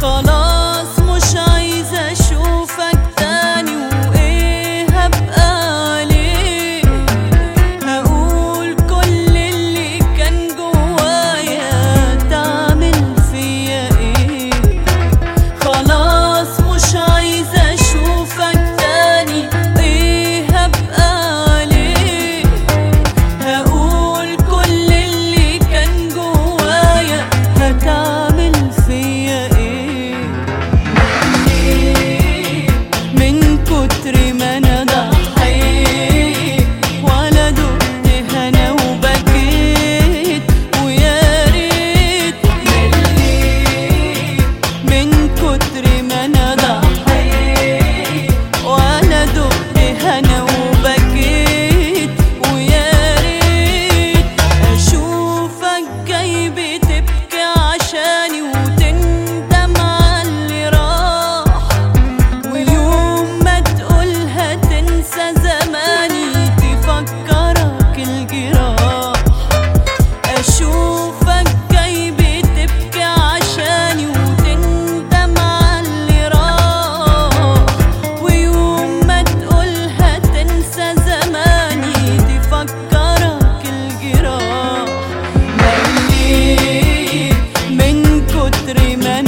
Con من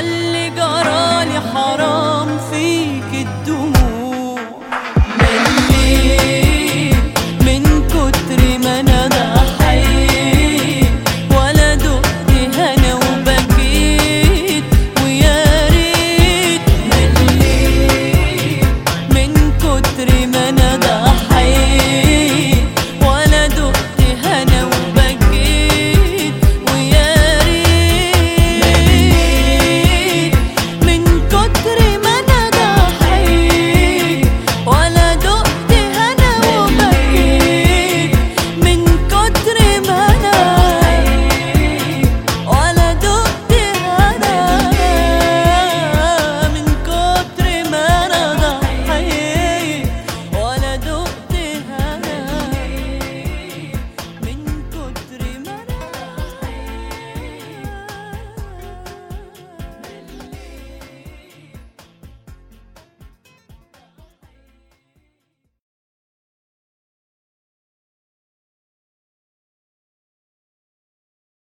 اللي جرالي حرام.